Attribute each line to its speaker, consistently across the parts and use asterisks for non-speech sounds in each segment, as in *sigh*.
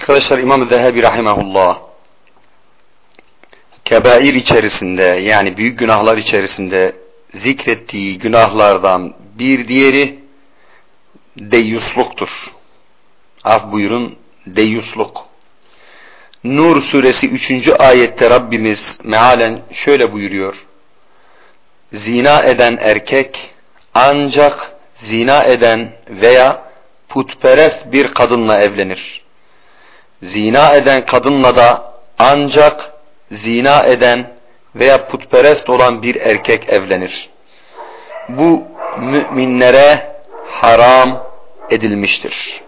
Speaker 1: Arkadaşlar İmam Zehebi Rahimahullah kebair içerisinde yani büyük günahlar içerisinde zikrettiği günahlardan bir diğeri deyyusluktur. Af buyurun deyyusluk. Nur suresi 3. ayette Rabbimiz mealen şöyle buyuruyor. Zina eden erkek ancak zina eden veya putperest bir kadınla evlenir. Zina eden kadınla da ancak zina eden veya putperest olan bir erkek evlenir. Bu müminlere haram edilmiştir.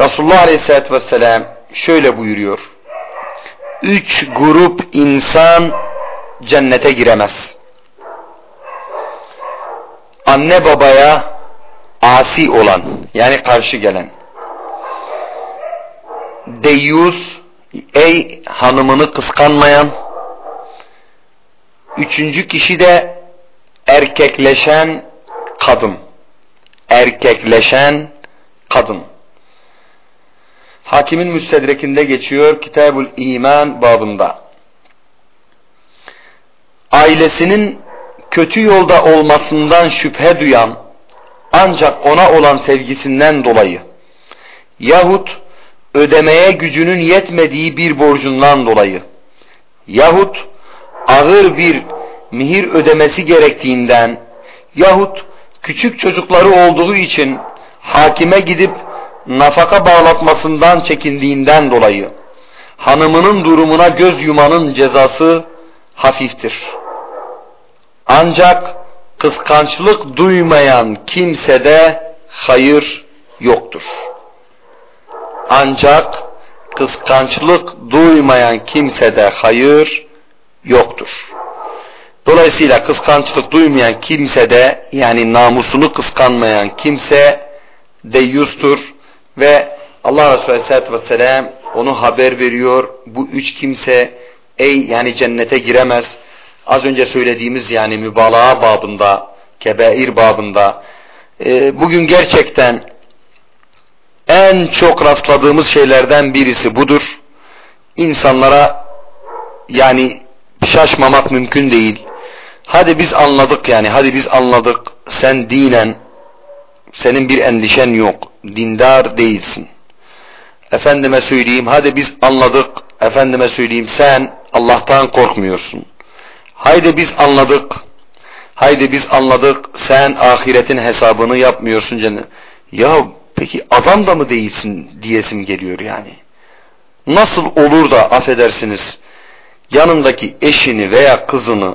Speaker 1: Resulullah Aleyhisselatü Vesselam şöyle buyuruyor. Üç grup insan cennete giremez. Anne babaya asi olan yani karşı gelen. Deyyus ey hanımını kıskanmayan. Üçüncü kişi de erkekleşen kadın. Erkekleşen kadın. Hakimin müstedrekinde geçiyor Kitabul İman babında. Ailesinin kötü yolda olmasından şüphe duyan ancak ona olan sevgisinden dolayı yahut ödemeye gücünün yetmediği bir borcundan dolayı yahut ağır bir mihir ödemesi gerektiğinden yahut küçük çocukları olduğu için hakime gidip nafaka bağlatmasından çekindiğinden dolayı hanımının durumuna göz yumanın cezası hafiftir. Ancak kıskançlık duymayan kimsede hayır yoktur. Ancak kıskançlık duymayan kimsede hayır yoktur. Dolayısıyla kıskançlık duymayan kimsede yani namusunu kıskanmayan kimse deyyustur ve Allah Resulü Aleyhisselatü Vesselam onu haber veriyor. Bu üç kimse ey yani cennete giremez. Az önce söylediğimiz yani mübalağa babında, kebair babında e, bugün gerçekten en çok rastladığımız şeylerden birisi budur. İnsanlara yani şaşmamak mümkün değil. Hadi biz anladık yani hadi biz anladık sen dinen senin bir endişen yok. Dindar değilsin. Efendime söyleyeyim hadi biz anladık. Efendime söyleyeyim sen Allah'tan korkmuyorsun. Haydi biz anladık. Haydi biz anladık. Sen ahiretin hesabını yapmıyorsun canım. Ya peki adam da mı değilsin diyesim geliyor yani. Nasıl olur da affedersiniz yanındaki eşini veya kızını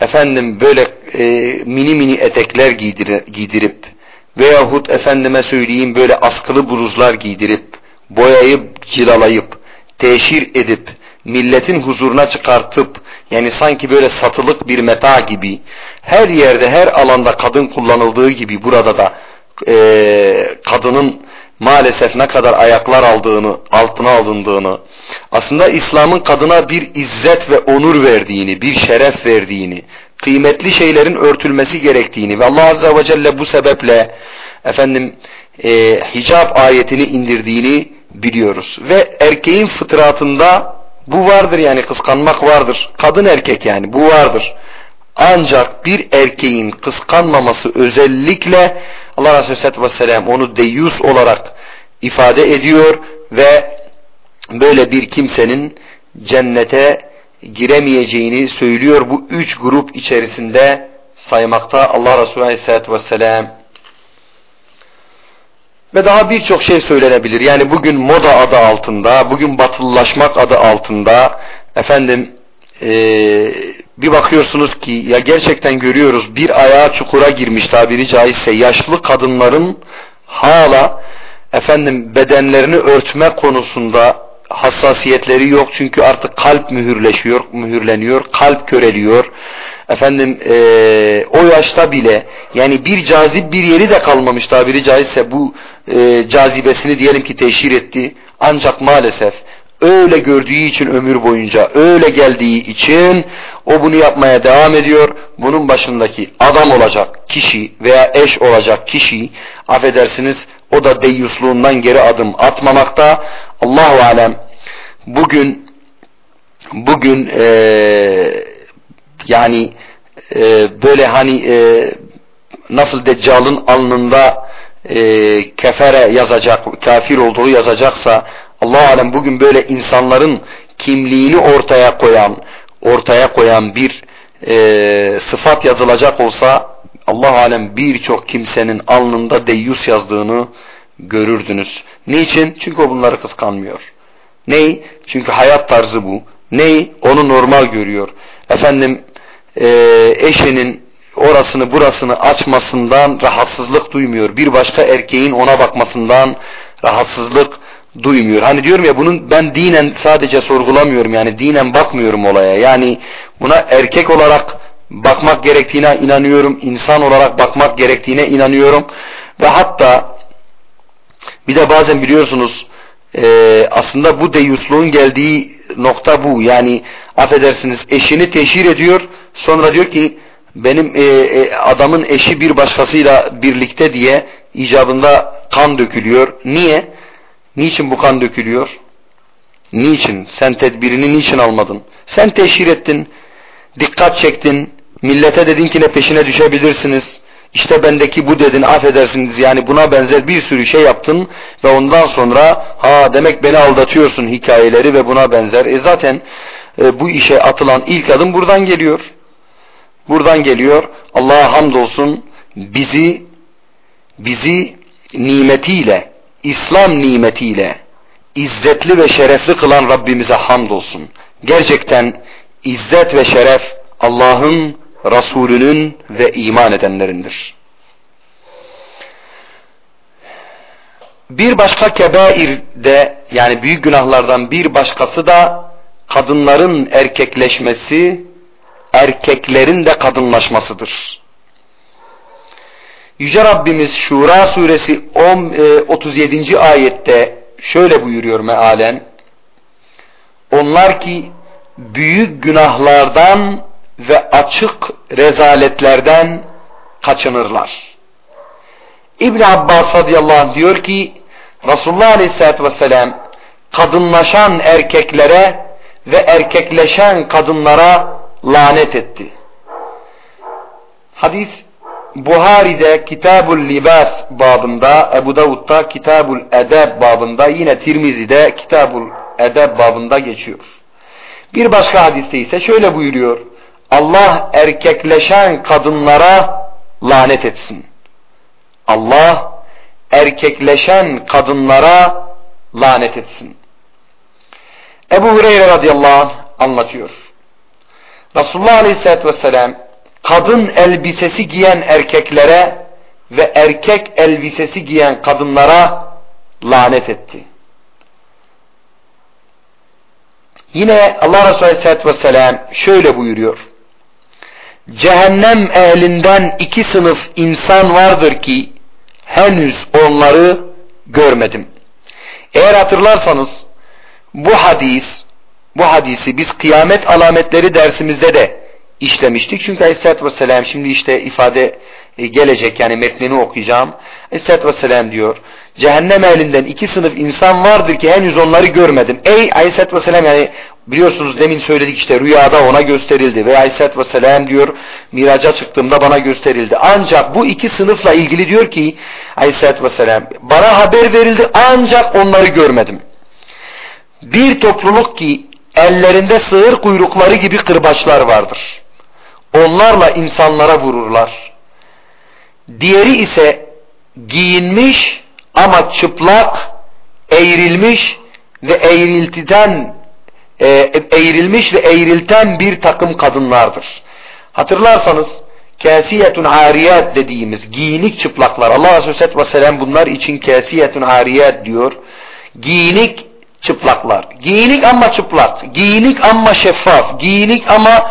Speaker 1: efendim böyle e, mini mini etekler giydir, giydirip veyahut efendime söyleyeyim böyle askılı bluzlar giydirip boyayıp cilalayıp teşhir edip milletin huzuruna çıkartıp yani sanki böyle satılık bir meta gibi her yerde her alanda kadın kullanıldığı gibi burada da e, kadının maalesef ne kadar ayaklar aldığını, altına alındığını, aslında İslam'ın kadına bir izzet ve onur verdiğini, bir şeref verdiğini, kıymetli şeylerin örtülmesi gerektiğini ve Allah Azze ve Celle bu sebeple efendim e, hicab ayetini indirdiğini biliyoruz. Ve erkeğin fıtratında bu vardır yani kıskanmak vardır. Kadın erkek yani bu vardır. Ancak bir erkeğin kıskanmaması özellikle Allah Resulü Aleyhisselatü Vesselam onu deyyus olarak ifade ediyor ve böyle bir kimsenin cennete giremeyeceğini söylüyor. Bu üç grup içerisinde saymakta Allah Resulü Aleyhisselatü Vesselam ve daha birçok şey söylenebilir. Yani bugün moda adı altında, bugün batılılaşmak adı altında efendim ee, bir bakıyorsunuz ki ya gerçekten görüyoruz bir ayağı çukura girmiş tabiri caizse yaşlı kadınların hala efendim bedenlerini örtme konusunda hassasiyetleri yok çünkü artık kalp mühürleşiyor, mühürleniyor, kalp köreliyor. Efendim e, o yaşta bile yani bir cazip bir yeri de kalmamış tabiri caizse bu e, cazibesini diyelim ki teşhir etti. Ancak maalesef öyle gördüğü için ömür boyunca öyle geldiği için o bunu yapmaya devam ediyor. Bunun başındaki adam olacak kişi veya eş olacak kişi affedersiniz O da deyyusluğundan geri adım atmamakta. Allahu alem bugün bugün e, yani e, böyle hani e, nasıl Deccal'ın alnında e, kefere yazacak, kafir olduğu yazacaksa Allah alem bugün böyle insanların kimliğini ortaya koyan, ortaya koyan bir e, sıfat yazılacak olsa Allah alem birçok kimsenin alnında deyyus yazdığını görürdünüz. Niçin? Çünkü o bunları kıskanmıyor. Ney? Çünkü hayat tarzı bu. Ney? Onu normal görüyor. Efendim e, eşinin orasını burasını açmasından rahatsızlık duymuyor. Bir başka erkeğin ona bakmasından rahatsızlık duymuyor. Hani diyorum ya bunun ben dinen sadece sorgulamıyorum yani dinen bakmıyorum olaya. Yani buna erkek olarak bakmak gerektiğine inanıyorum. insan olarak bakmak gerektiğine inanıyorum. Ve hatta bir de bazen biliyorsunuz e, aslında bu deyusluğun geldiği nokta bu. Yani affedersiniz eşini teşhir ediyor. Sonra diyor ki benim e, e, adamın eşi bir başkasıyla birlikte diye icabında kan dökülüyor. Niye? Niçin bu kan dökülüyor? Niçin? Sen tedbirini niçin almadın? Sen teşhir ettin, dikkat çektin, millete dedin ki ne peşine düşebilirsiniz. İşte bendeki bu dedin affedersiniz yani buna benzer bir sürü şey yaptın ve ondan sonra ha demek beni aldatıyorsun hikayeleri ve buna benzer. E zaten e, bu işe atılan ilk adım buradan geliyor. Buradan geliyor. Allah'a hamdolsun bizi bizi nimetiyle, İslam nimetiyle izzetli ve şerefli kılan Rabbimize hamdolsun. Gerçekten izzet ve şeref Allah'ın, Resulünün ve iman edenlerindir. Bir başka kebair de yani büyük günahlardan bir başkası da kadınların erkekleşmesi erkeklerin de kadınlaşmasıdır. Yüce Rabbimiz Şura suresi 37. E, ayette şöyle buyuruyor mealen onlar ki büyük günahlardan ve açık rezaletlerden kaçınırlar. İbn Abbas radıyallahu anh diyor ki Resulullah aleyhissalatü vesselam kadınlaşan erkeklere ve erkekleşen kadınlara lanet etti. Hadis Buhari'de Kitabul Libas babında, Ebu Davud'da Kitabul Edeb babında, yine Tirmizi'de Kitabul Edeb babında geçiyor. Bir başka hadiste ise şöyle buyuruyor. Allah erkekleşen kadınlara lanet etsin. Allah erkekleşen kadınlara lanet etsin. Ebu Hureyre radıyallahu anh anlatıyor. Resulullah Aleyhisselatü Vesselam kadın elbisesi giyen erkeklere ve erkek elbisesi giyen kadınlara lanet etti. Yine Allah Resulü Aleyhisselatü Vesselam şöyle buyuruyor. Cehennem ehlinden iki sınıf insan vardır ki henüz onları görmedim. Eğer hatırlarsanız bu hadis bu hadisi biz kıyamet alametleri dersimizde de işlemiştik. Çünkü Aleyhisselatü Vesselam şimdi işte ifade e, gelecek yani metnini okuyacağım. Aleyhisselatü Vesselam diyor cehennem elinden iki sınıf insan vardır ki henüz onları görmedim. Ey Aleyhisselatü Vesselam yani biliyorsunuz demin söyledik işte rüyada ona gösterildi ve Aleyhisselatü Vesselam diyor miraca çıktığımda bana gösterildi. Ancak bu iki sınıfla ilgili diyor ki Aleyhisselatü Vesselam bana haber verildi ancak onları görmedim. Bir topluluk ki ellerinde sığır kuyrukları gibi kırbaçlar vardır. Onlarla insanlara vururlar. Diğeri ise giyinmiş ama çıplak, eğrilmiş ve eğriltiden e, eğrilmiş ve eğrilten bir takım kadınlardır. Hatırlarsanız kasiyetun ariyat dediğimiz giyinik çıplaklar Allah Resulü Vesselam bunlar için kasiyetun ariyat diyor. Giyinik çıplaklar. Giyinik ama çıplak. Giyinik ama şeffaf. Giyinik ama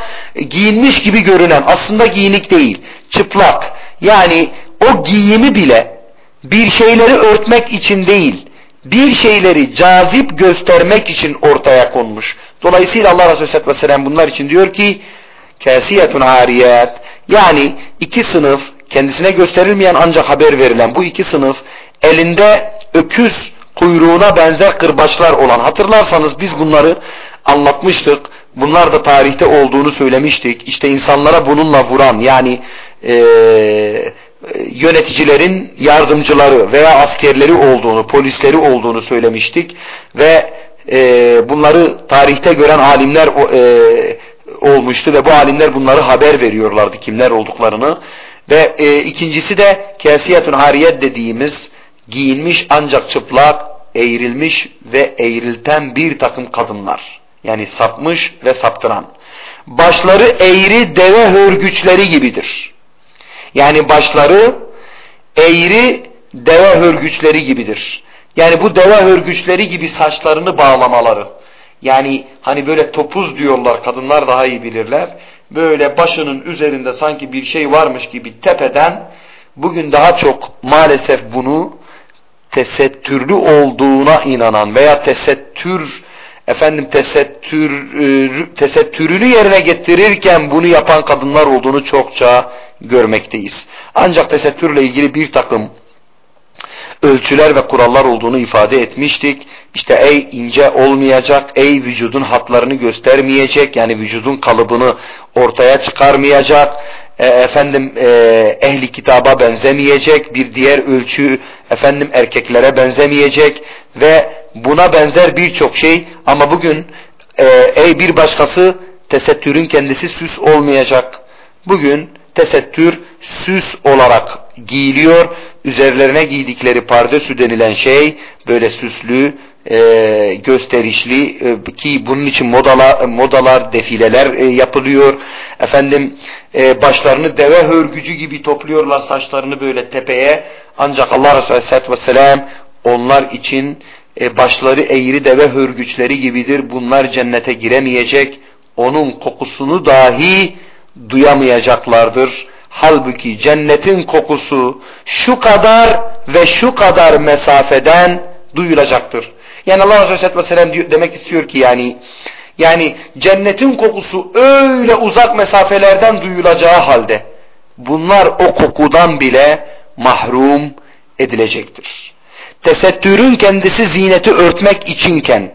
Speaker 1: giyinmiş gibi görünen. Aslında giyinik değil. Çıplak. Yani o giyimi bile bir şeyleri örtmek için değil, bir şeyleri cazip göstermek için ortaya konmuş. Dolayısıyla Allah Resulü Aleyhisselatü Vesselam bunlar için diyor ki kasiyetun ariyat yani iki sınıf kendisine gösterilmeyen ancak haber verilen bu iki sınıf elinde öküz kuyruğuna benzer kırbaçlar olan hatırlarsanız biz bunları anlatmıştık. Bunlar da tarihte olduğunu söylemiştik. İşte insanlara bununla vuran yani e, yöneticilerin yardımcıları veya askerleri olduğunu, polisleri olduğunu söylemiştik ve e, bunları tarihte gören alimler e, olmuştu ve bu alimler bunları haber veriyorlardı kimler olduklarını ve e, ikincisi de kesiyetun hariyet dediğimiz giyinmiş ancak çıplak, eğrilmiş ve eğrilten bir takım kadınlar. Yani sapmış ve saptıran. Başları eğri deve hörgüçleri gibidir. Yani başları eğri deve hörgüçleri gibidir. Yani bu deve hörgüçleri gibi saçlarını bağlamaları. Yani hani böyle topuz diyorlar kadınlar daha iyi bilirler. Böyle başının üzerinde sanki bir şey varmış gibi tepeden bugün daha çok maalesef bunu tesettürlü olduğuna inanan veya tesettür efendim tesettür e, tesettürünü yerine getirirken bunu yapan kadınlar olduğunu çokça görmekteyiz. Ancak tesettürle ilgili bir takım ölçüler ve kurallar olduğunu ifade etmiştik. İşte ey ince olmayacak, ey vücudun hatlarını göstermeyecek, yani vücudun kalıbını ortaya çıkarmayacak, e, efendim e, ehli kitaba benzemeyecek, bir diğer ölçü efendim erkeklere benzemeyecek ve buna benzer birçok şey ama bugün e, ey bir başkası tesettürün kendisi süs olmayacak. Bugün tesettür süs olarak giyiliyor. Üzerlerine giydikleri pardesü denilen şey böyle süslü, e, gösterişli e, ki bunun için modalar, modalar defileler e, yapılıyor. Efendim e, başlarını deve hörgücü gibi topluyorlar saçlarını böyle tepeye. Ancak Allah Resulü Aleyhisselatü Vesselam onlar için e, başları eğri deve hörgüçleri gibidir. Bunlar cennete giremeyecek. Onun kokusunu dahi duyamayacaklardır. Halbuki cennetin kokusu şu kadar ve şu kadar mesafeden duyulacaktır. Yani Allah Resulü Vesselam demek istiyor ki yani yani cennetin kokusu öyle uzak mesafelerden duyulacağı halde bunlar o kokudan bile mahrum edilecektir. Tesettürün kendisi zineti örtmek içinken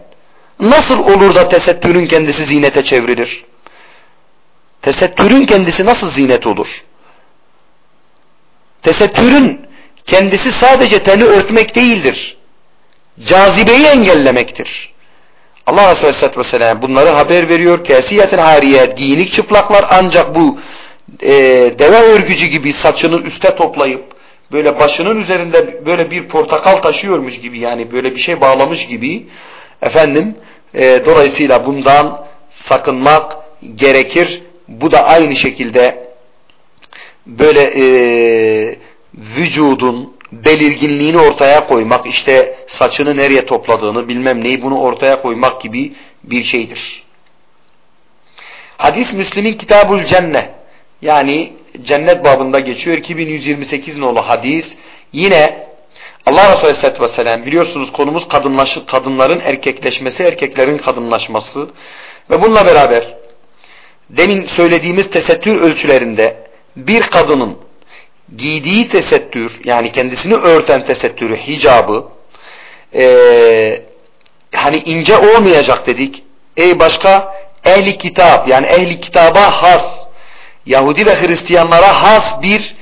Speaker 1: nasıl olur da tesettürün kendisi zinete çevrilir? Tesettürün kendisi nasıl zinet olur? Tesettürün kendisi sadece teni örtmek değildir. Cazibeyi engellemektir. Allah Resulü Aleyhisselatü Vesselam bunları haber veriyor. Kesiyetin hariye, giyinik çıplaklar ancak bu e, deve örgücü gibi saçını üste toplayıp böyle başının üzerinde böyle bir portakal taşıyormuş gibi yani böyle bir şey bağlamış gibi efendim e, dolayısıyla bundan sakınmak gerekir. Bu da aynı şekilde böyle e, vücudun belirginliğini ortaya koymak, işte saçını nereye topladığını bilmem neyi bunu ortaya koymak gibi bir şeydir. Hadis Müslim'in Kitabul Cenne yani cennet babında geçiyor 2128 nolu hadis. Yine Allah Resulü Aleyhisselatü Vesselam biliyorsunuz konumuz kadınlaşı, kadınların erkekleşmesi, erkeklerin kadınlaşması ve bununla beraber demin söylediğimiz tesettür ölçülerinde bir kadının giydiği tesettür yani kendisini örten tesettürü, hicabı e, hani ince olmayacak dedik. Ey başka ehli kitap yani ehli kitaba has Yahudi ve Hristiyanlara has bir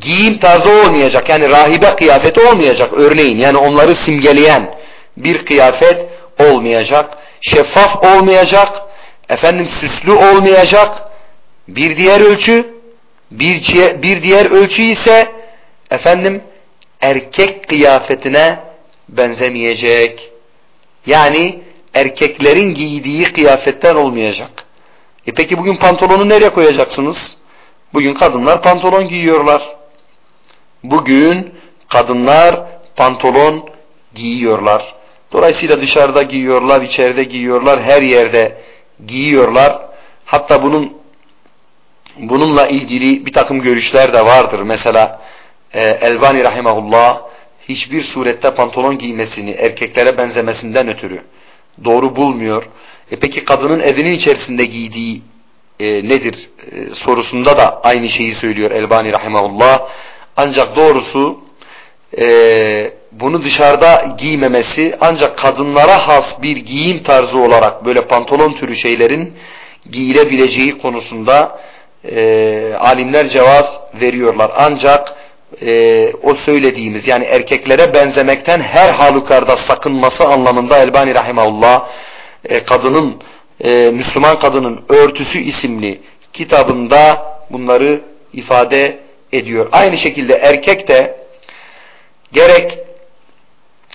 Speaker 1: giyim tarzı olmayacak. Yani rahibe kıyafeti olmayacak örneğin. Yani onları simgeleyen bir kıyafet olmayacak. Şeffaf olmayacak. Efendim süslü olmayacak. Bir diğer ölçü bir, bir diğer ölçü ise efendim erkek kıyafetine benzemeyecek. Yani erkeklerin giydiği kıyafetten olmayacak. E peki bugün pantolonu nereye koyacaksınız? Bugün kadınlar pantolon giyiyorlar. Bugün kadınlar pantolon giyiyorlar. Dolayısıyla dışarıda giyiyorlar, içeride giyiyorlar, her yerde giyiyorlar. Hatta bunun bununla ilgili bir takım görüşler de vardır. Mesela e, Elbani Rahimahullah hiçbir surette pantolon giymesini erkeklere benzemesinden ötürü doğru bulmuyor. E peki kadının evinin içerisinde giydiği e, nedir e, sorusunda da aynı şeyi söylüyor Elbani Rahimahullah. Ancak doğrusu e, bunu dışarıda giymemesi ancak kadınlara has bir giyim tarzı olarak böyle pantolon türü şeylerin giyilebileceği konusunda e, alimler cevaz veriyorlar. Ancak e, o söylediğimiz yani erkeklere benzemekten her halükarda sakınması anlamında Elbani Rahimahullah e, kadının e, Müslüman kadının örtüsü isimli kitabında bunları ifade ediyor. Aynı şekilde erkek de gerek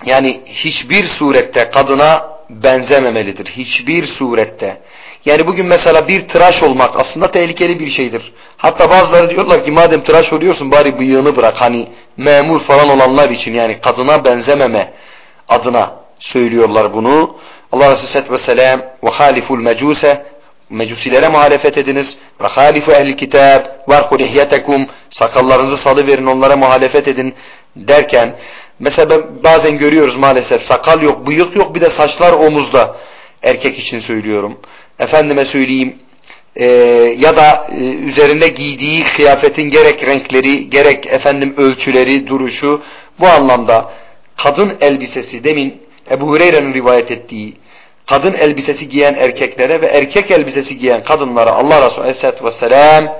Speaker 1: yani hiçbir surette kadına benzememelidir. Hiçbir surette. Yani bugün mesela bir tıraş olmak aslında tehlikeli bir şeydir. Hatta bazıları diyorlar ki madem tıraş oluyorsun bari bıyığını bırak. Hani memur falan olanlar için yani kadına benzememe adına söylüyorlar bunu. Allah Resulü Aleyhisselatü Vesselam ve haliful mecuse mecusilere muhalefet ediniz. Ve halifu ehli kitab varku lihyetekum sakallarınızı salıverin onlara muhalefet edin derken mesela bazen görüyoruz maalesef sakal yok bıyık yok bir de saçlar omuzda erkek için söylüyorum. Efendime söyleyeyim e, ya da e, üzerinde giydiği kıyafetin gerek renkleri gerek efendim ölçüleri duruşu bu anlamda kadın elbisesi demin Ebu Hureyre'nin rivayet ettiği kadın elbisesi giyen erkeklere ve erkek elbisesi giyen kadınlara Allah Resulü Aleyhisselatü Vesselam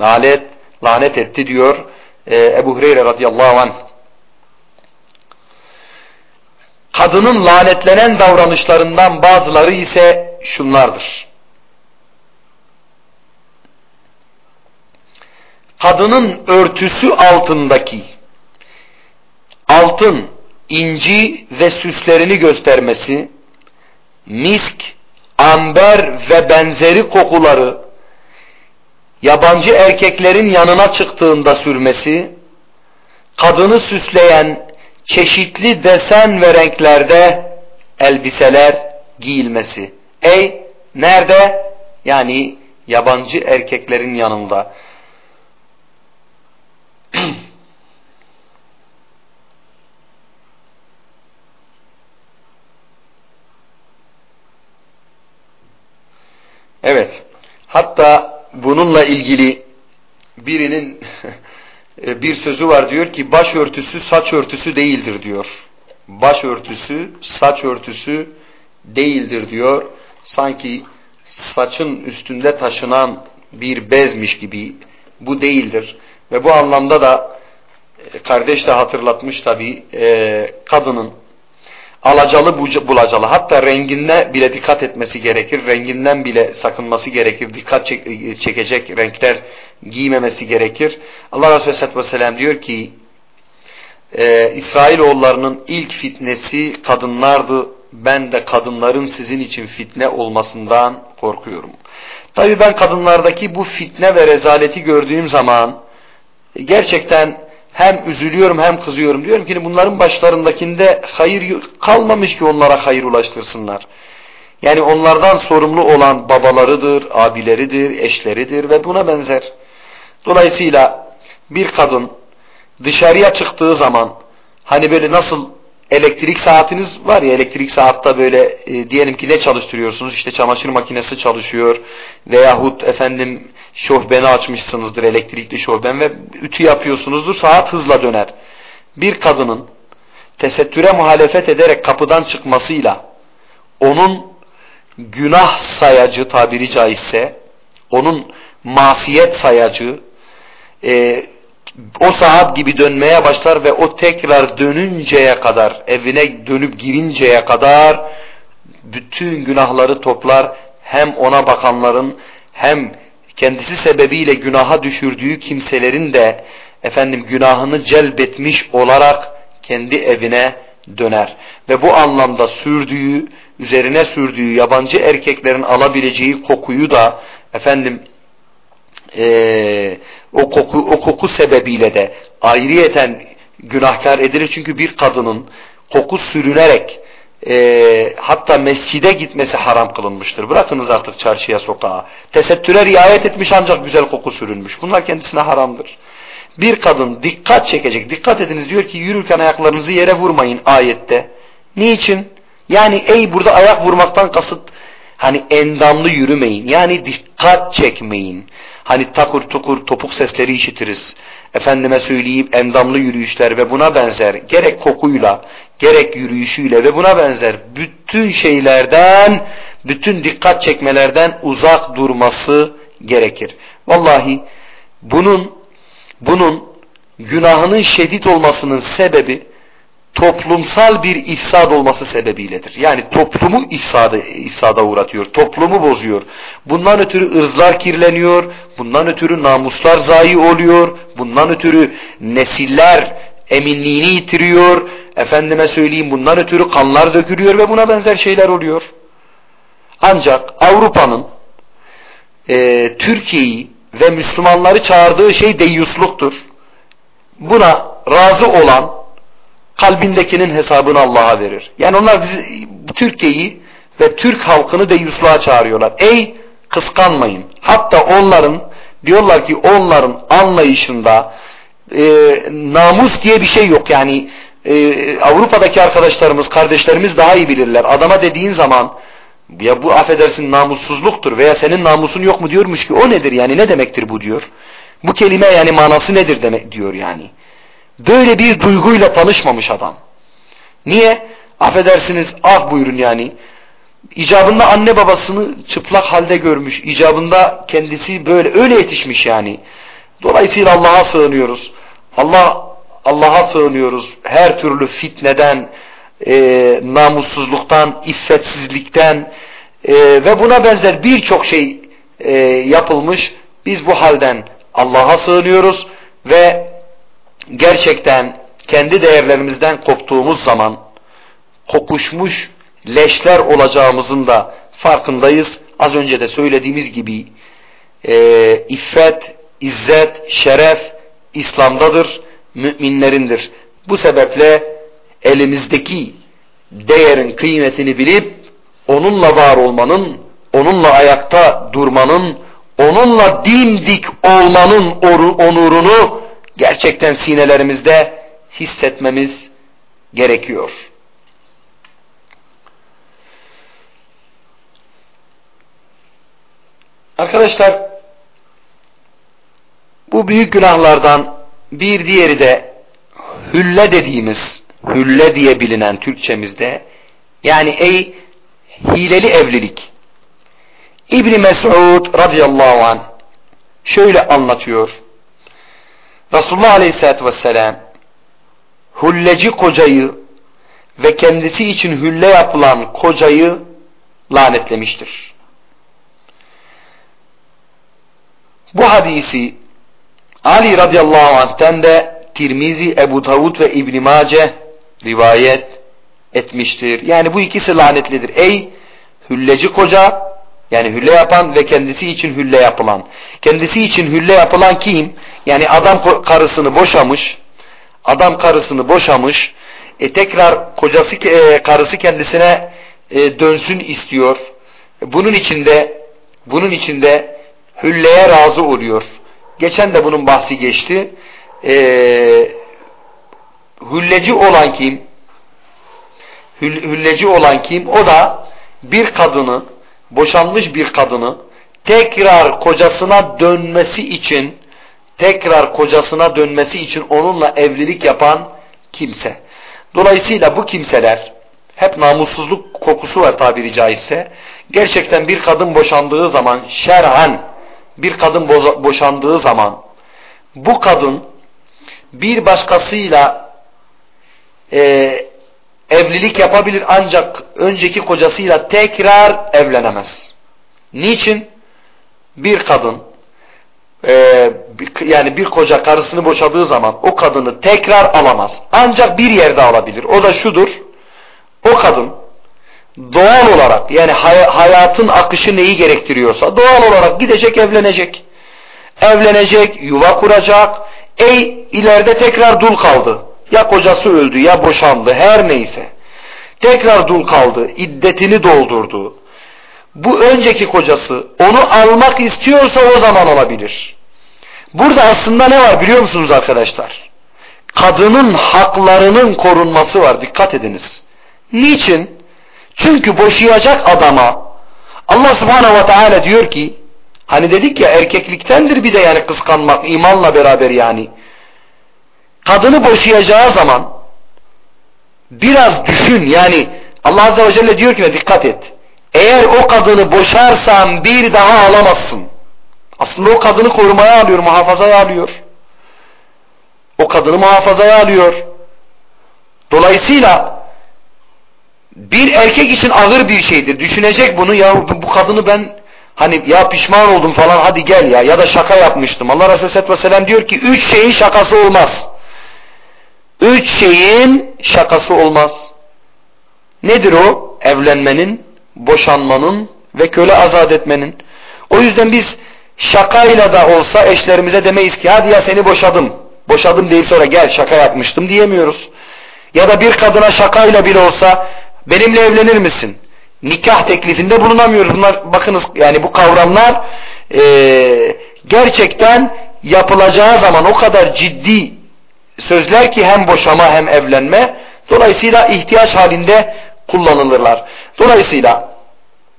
Speaker 1: lanet, lanet etti diyor e, Ebu Hureyre radıyallahu anh. Kadının lanetlenen davranışlarından bazıları ise şunlardır. Kadının örtüsü altındaki altın, inci ve süslerini göstermesi, misk, amber ve benzeri kokuları yabancı erkeklerin yanına çıktığında sürmesi, kadını süsleyen çeşitli desen ve renklerde elbiseler giyilmesi. Ey nerede? Yani yabancı erkeklerin yanında. *clears throat* Evet. Hatta bununla ilgili birinin *laughs* bir sözü var diyor ki başörtüsü saç örtüsü değildir diyor. Başörtüsü saç örtüsü değildir diyor. Sanki saçın üstünde taşınan bir bezmiş gibi bu değildir. Ve bu anlamda da e, kardeş de hatırlatmış tabi e, kadının alacalı bulacalı hatta rengine bile dikkat etmesi gerekir. Renginden bile sakınması gerekir. Dikkat çekecek renkler giymemesi gerekir. Allah Resulü Aleyhisselatü Vesselam diyor ki e, İsrailoğullarının ilk fitnesi kadınlardı. Ben de kadınların sizin için fitne olmasından korkuyorum. Tabi ben kadınlardaki bu fitne ve rezaleti gördüğüm zaman gerçekten hem üzülüyorum hem kızıyorum. Diyorum ki bunların başlarındakinde hayır kalmamış ki onlara hayır ulaştırsınlar. Yani onlardan sorumlu olan babalarıdır, abileridir, eşleridir ve buna benzer. Dolayısıyla bir kadın dışarıya çıktığı zaman hani böyle nasıl elektrik saatiniz var ya elektrik saatte böyle e, diyelim ki ne çalıştırıyorsunuz işte çamaşır makinesi çalışıyor veyahut efendim şofbeni açmışsınızdır elektrikli şofben ve ütü yapıyorsunuzdur saat hızla döner. Bir kadının tesettüre muhalefet ederek kapıdan çıkmasıyla onun günah sayacı tabiri caizse onun masiyet sayacı e, o saat gibi dönmeye başlar ve o tekrar dönünceye kadar, evine dönüp girinceye kadar bütün günahları toplar. Hem ona bakanların hem kendisi sebebiyle günaha düşürdüğü kimselerin de efendim günahını celbetmiş olarak kendi evine döner. Ve bu anlamda sürdüğü, üzerine sürdüğü yabancı erkeklerin alabileceği kokuyu da efendim e, o koku o koku sebebiyle de ayrıyeten günahkar edilir. Çünkü bir kadının koku sürünerek e, hatta mescide gitmesi haram kılınmıştır. Bırakınız artık çarşıya sokağa. Tesettüre riayet etmiş ancak güzel koku sürülmüş. Bunlar kendisine haramdır. Bir kadın dikkat çekecek. Dikkat ediniz diyor ki yürürken ayaklarınızı yere vurmayın ayette. Niçin? Yani ey burada ayak vurmaktan kasıt hani endamlı yürümeyin. Yani dikkat çekmeyin. Hani takur tukur topuk sesleri işitiriz. efendime söyleyeyim endamlı yürüyüşler ve buna benzer gerek kokuyla gerek yürüyüşüyle ve buna benzer bütün şeylerden bütün dikkat çekmelerden uzak durması gerekir. Vallahi bunun bunun günahının şiddet olmasının sebebi toplumsal bir ifsad olması sebebiyledir. Yani toplumu ifsada, ifsada uğratıyor, toplumu bozuyor. Bundan ötürü ırzlar kirleniyor, bundan ötürü namuslar zayi oluyor, bundan ötürü nesiller eminliğini yitiriyor, efendime söyleyeyim bundan ötürü kanlar dökülüyor ve buna benzer şeyler oluyor. Ancak Avrupa'nın e, Türkiye'yi ve Müslümanları çağırdığı şey deyyusluktur. Buna razı olan kalbindekinin hesabını Allah'a verir. Yani onlar bizi, Türkiye'yi ve Türk halkını deyyusluğa çağırıyorlar. Ey kıskanmayın. Hatta onların diyorlar ki onların anlayışında e, namus diye bir şey yok. Yani e, Avrupa'daki arkadaşlarımız, kardeşlerimiz daha iyi bilirler. Adama dediğin zaman ya bu affedersin namussuzluktur veya senin namusun yok mu diyormuş ki o nedir yani ne demektir bu diyor. Bu kelime yani manası nedir demek diyor yani. Böyle bir duyguyla tanışmamış adam. Niye? Affedersiniz ah buyurun yani. İcabında anne babasını çıplak halde görmüş. İcabında kendisi böyle öyle yetişmiş yani. Dolayısıyla Allah'a sığınıyoruz. Allah Allah'a sığınıyoruz. Her türlü fitneden, e, namussuzluktan, iffetsizlikten e, ve buna benzer birçok şey e, yapılmış. Biz bu halden Allah'a sığınıyoruz ve gerçekten kendi değerlerimizden koptuğumuz zaman kokuşmuş leşler olacağımızın da farkındayız. Az önce de söylediğimiz gibi e, iffet, izzet, şeref İslam'dadır, müminlerindir. Bu sebeple elimizdeki değerin kıymetini bilip onunla var olmanın, onunla ayakta durmanın, onunla dimdik olmanın onurunu gerçekten sinelerimizde hissetmemiz gerekiyor. Arkadaşlar bu büyük günahlardan bir diğeri de hülle dediğimiz hülle diye bilinen Türkçemizde yani ey hileli evlilik. İbni Mes'ud radıyallahu an şöyle anlatıyor. Resulullah aleyhissalatü vesselam hülleci kocayı ve kendisi için hülle yapılan kocayı lanetlemiştir. Bu hadisi Ali radıyallahu anh'ten de Tirmizi, Ebu Davud ve İbn Mace rivayet etmiştir. Yani bu ikisi lanetlidir. Ey hülleci koca yani hülle yapan ve kendisi için hülle yapılan. Kendisi için hülle yapılan kim? Yani adam karısını boşamış. Adam karısını boşamış. E tekrar kocası e, karısı kendisine e, dönsün istiyor. Bunun içinde bunun içinde hülleye razı oluyor. Geçen de bunun bahsi geçti. E, hülleci olan kim? Hül, hülleci olan kim? O da bir kadını boşanmış bir kadını tekrar kocasına dönmesi için tekrar kocasına dönmesi için onunla evlilik yapan kimse. Dolayısıyla bu kimseler hep namussuzluk kokusu var tabiri caizse. Gerçekten bir kadın boşandığı zaman şerhan bir kadın boşandığı zaman bu kadın bir başkasıyla e, evlilik yapabilir ancak önceki kocasıyla tekrar evlenemez. Niçin? Bir kadın e, yani bir koca karısını boşadığı zaman o kadını tekrar alamaz. Ancak bir yerde alabilir. O da şudur. O kadın doğal olarak yani hay hayatın akışı neyi gerektiriyorsa doğal olarak gidecek evlenecek. Evlenecek, yuva kuracak. Ey ileride tekrar dul kaldı. Ya kocası öldü ya boşandı her neyse. Tekrar dul kaldı, iddetini doldurdu. Bu önceki kocası onu almak istiyorsa o zaman olabilir. Burada aslında ne var biliyor musunuz arkadaşlar? Kadının haklarının korunması var dikkat ediniz. Niçin? Çünkü boşayacak adama Allah subhanehu ve teala diyor ki hani dedik ya erkekliktendir bir de yani kıskanmak imanla beraber yani kadını boşayacağı zaman biraz düşün yani Allah Azze ve Celle diyor ki dikkat et. Eğer o kadını boşarsan bir daha alamazsın. Aslında o kadını korumaya alıyor, muhafazaya alıyor. O kadını muhafazaya alıyor. Dolayısıyla bir erkek için ağır bir şeydir. Düşünecek bunu ya bu kadını ben hani ya pişman oldum falan hadi gel ya ya da şaka yapmıştım. Allah Resulü Aleyhisselatü Vesselam diyor ki üç şeyin şakası olmaz. Üç şeyin şakası olmaz. Nedir o? Evlenmenin, boşanmanın ve köle azat etmenin. O yüzden biz şakayla da olsa eşlerimize demeyiz ki hadi ya seni boşadım. Boşadım deyip sonra gel şaka yapmıştım diyemiyoruz. Ya da bir kadına şakayla bile olsa benimle evlenir misin? Nikah teklifinde bulunamıyoruz. Bunlar bakınız yani bu kavramlar e, gerçekten yapılacağı zaman o kadar ciddi sözler ki hem boşama hem evlenme dolayısıyla ihtiyaç halinde kullanılırlar. Dolayısıyla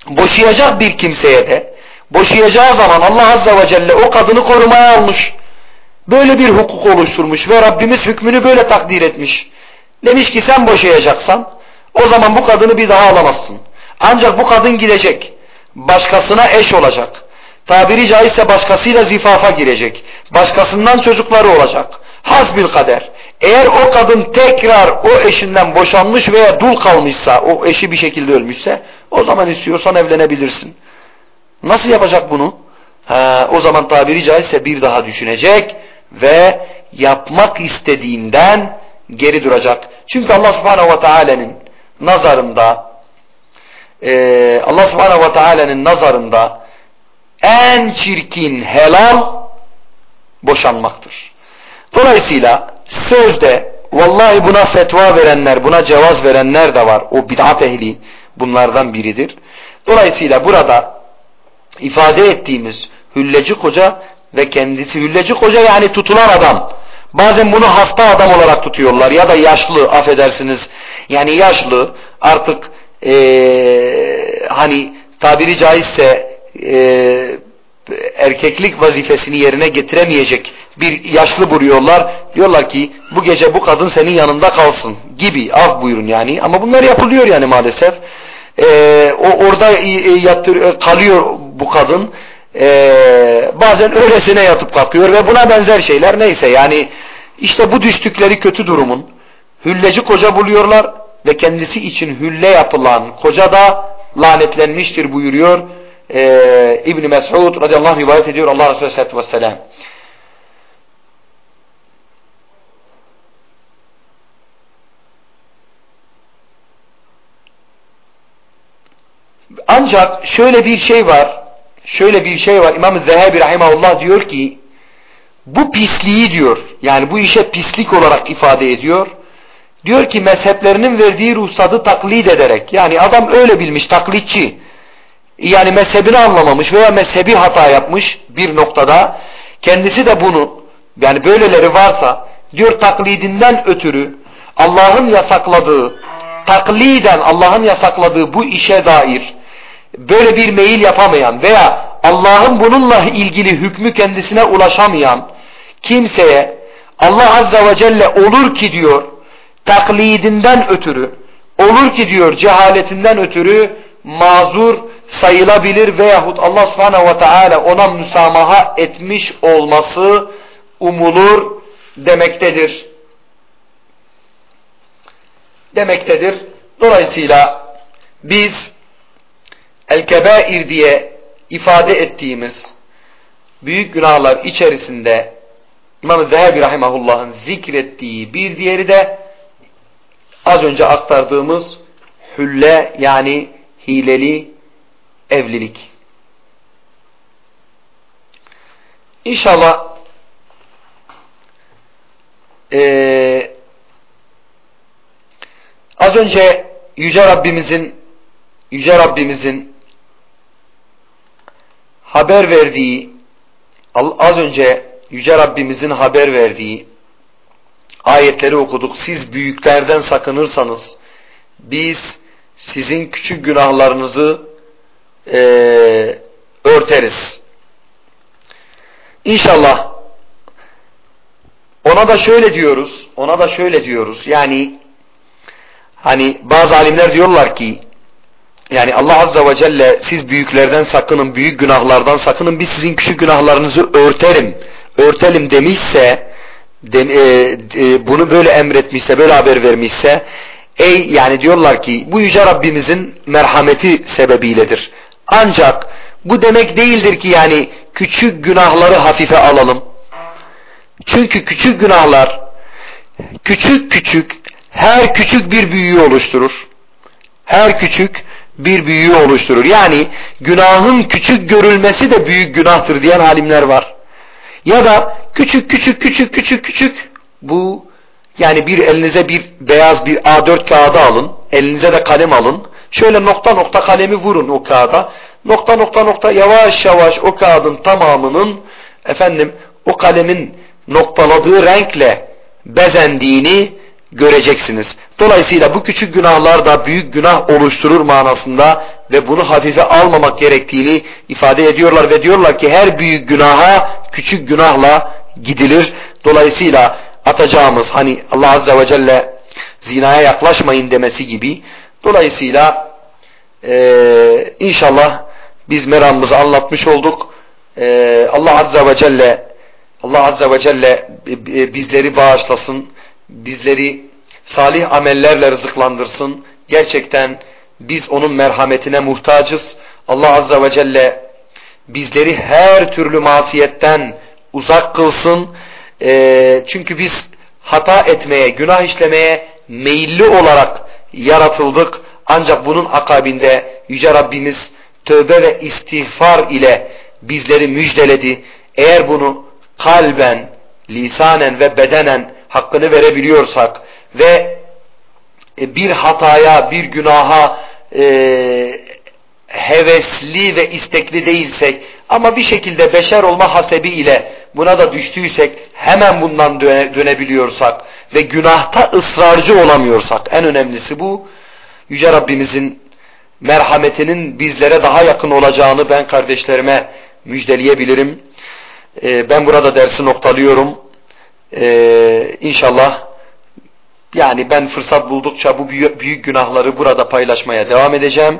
Speaker 1: boşayacak bir kimseye de boşayacağı zaman Allah Azze ve Celle o kadını korumaya almış. Böyle bir hukuk oluşturmuş ve Rabbimiz hükmünü böyle takdir etmiş. Demiş ki sen boşayacaksan o zaman bu kadını bir daha alamazsın. Ancak bu kadın gidecek. Başkasına eş olacak. Tabiri caizse başkasıyla zifafa girecek. Başkasından çocukları olacak. Hasbil kader. Eğer o kadın tekrar o eşinden boşanmış veya dul kalmışsa, o eşi bir şekilde ölmüşse, o zaman istiyorsan evlenebilirsin. Nasıl yapacak bunu? Ha, o zaman tabiri caizse bir daha düşünecek ve yapmak istediğinden geri duracak. Çünkü Allah subhanehu ve teala'nın nazarında e, Allah subhanehu ve teala'nın nazarında en çirkin helal boşanmaktır. Dolayısıyla sözde vallahi buna fetva verenler, buna cevaz verenler de var. O bid'at ehli bunlardan biridir. Dolayısıyla burada ifade ettiğimiz hülleci koca ve kendisi hülleci koca yani tutulan adam. Bazen bunu hasta adam olarak tutuyorlar ya da yaşlı affedersiniz. Yani yaşlı artık ee, hani tabiri caizse e, erkeklik vazifesini yerine getiremeyecek bir yaşlı buruyorlar. Diyorlar ki bu gece bu kadın senin yanında kalsın gibi af buyurun yani. Ama bunlar yapılıyor yani maalesef. Ee, o orada yattır, kalıyor bu kadın. Ee, bazen öylesine yatıp kalkıyor ve buna benzer şeyler neyse yani işte bu düştükleri kötü durumun hülleci koca buluyorlar ve kendisi için hülle yapılan koca da lanetlenmiştir buyuruyor e, İbn Mes'ud radıyallahu anh rivayet ediyor Allah Resulü aleyhissalatü vesselam. Ancak şöyle bir şey var. Şöyle bir şey var. İmam-ı Zehebi rahimahullah diyor ki bu pisliği diyor. Yani bu işe pislik olarak ifade ediyor. Diyor ki mezheplerinin verdiği ruhsatı taklit ederek yani adam öyle bilmiş taklitçi yani mezhebini anlamamış veya mezhebi hata yapmış bir noktada kendisi de bunu yani böyleleri varsa diyor taklidinden ötürü Allah'ın yasakladığı takliden Allah'ın yasakladığı bu işe dair böyle bir meyil yapamayan veya Allah'ın bununla ilgili hükmü kendisine ulaşamayan kimseye Allah Azze ve Celle olur ki diyor taklidinden ötürü olur ki diyor cehaletinden ötürü mazur sayılabilir veyahut Allah subhanehu ve teala ona müsamaha etmiş olması umulur demektedir. Demektedir. Dolayısıyla biz el-kebair diye ifade ettiğimiz büyük günahlar içerisinde İmam-ı Zehebi Rahimahullah'ın zikrettiği bir diğeri de az önce aktardığımız hülle yani hileli evlilik. İnşallah ee, az önce Yüce Rabbimizin Yüce Rabbimizin haber verdiği az önce Yüce Rabbimizin haber verdiği ayetleri okuduk. Siz büyüklerden sakınırsanız biz sizin küçük günahlarınızı e, örteriz. İnşallah ona da şöyle diyoruz, ona da şöyle diyoruz. Yani hani bazı alimler diyorlar ki yani Allah Azze ve Celle siz büyüklerden sakının, büyük günahlardan sakının, biz sizin küçük günahlarınızı örterim, örtelim demişse, de, e, e, bunu böyle emretmişse, böyle haber vermişse, ey yani diyorlar ki bu Yüce Rabbimizin merhameti sebebiyledir. Ancak bu demek değildir ki yani küçük günahları hafife alalım. Çünkü küçük günahlar küçük küçük her küçük bir büyüğü oluşturur. Her küçük bir büyüğü oluşturur. Yani günahın küçük görülmesi de büyük günahtır diyen alimler var. Ya da küçük küçük küçük küçük küçük bu yani bir elinize bir beyaz bir A4 kağıdı alın. Elinize de kalem alın. Şöyle nokta nokta kalemi vurun o kağıda. Nokta nokta nokta yavaş yavaş o kağıdın tamamının efendim o kalemin noktaladığı renkle bezendiğini göreceksiniz. Dolayısıyla bu küçük günahlar da büyük günah oluşturur manasında ve bunu hafife almamak gerektiğini ifade ediyorlar ve diyorlar ki her büyük günaha küçük günahla gidilir. Dolayısıyla atacağımız hani Allah Azze ve Celle zinaya yaklaşmayın demesi gibi dolayısıyla e, inşallah biz meramımızı anlatmış olduk. E, Allah Azze ve Celle Allah Azze ve Celle bizleri bağışlasın, bizleri salih amellerle rızıklandırsın. Gerçekten biz onun merhametine muhtacız. Allah Azze ve Celle bizleri her türlü masiyetten uzak kılsın. E, çünkü biz hata etmeye, günah işlemeye meyilli olarak yaratıldık. Ancak bunun akabinde Yüce Rabbimiz tövbe ve istiğfar ile bizleri müjdeledi. Eğer bunu kalben, lisanen ve bedenen hakkını verebiliyorsak ve e, bir hataya, bir günaha e, hevesli ve istekli değilsek ama bir şekilde beşer olma hasebi ile buna da düştüysek hemen bundan döne, dönebiliyorsak ve günahta ısrarcı olamıyorsak en önemlisi bu Yüce Rabbimizin merhametinin bizlere daha yakın olacağını ben kardeşlerime müjdeleyebilirim. Ee, ben burada dersi noktalıyorum. Ee, inşallah yani ben fırsat buldukça bu büyük günahları burada paylaşmaya devam edeceğim.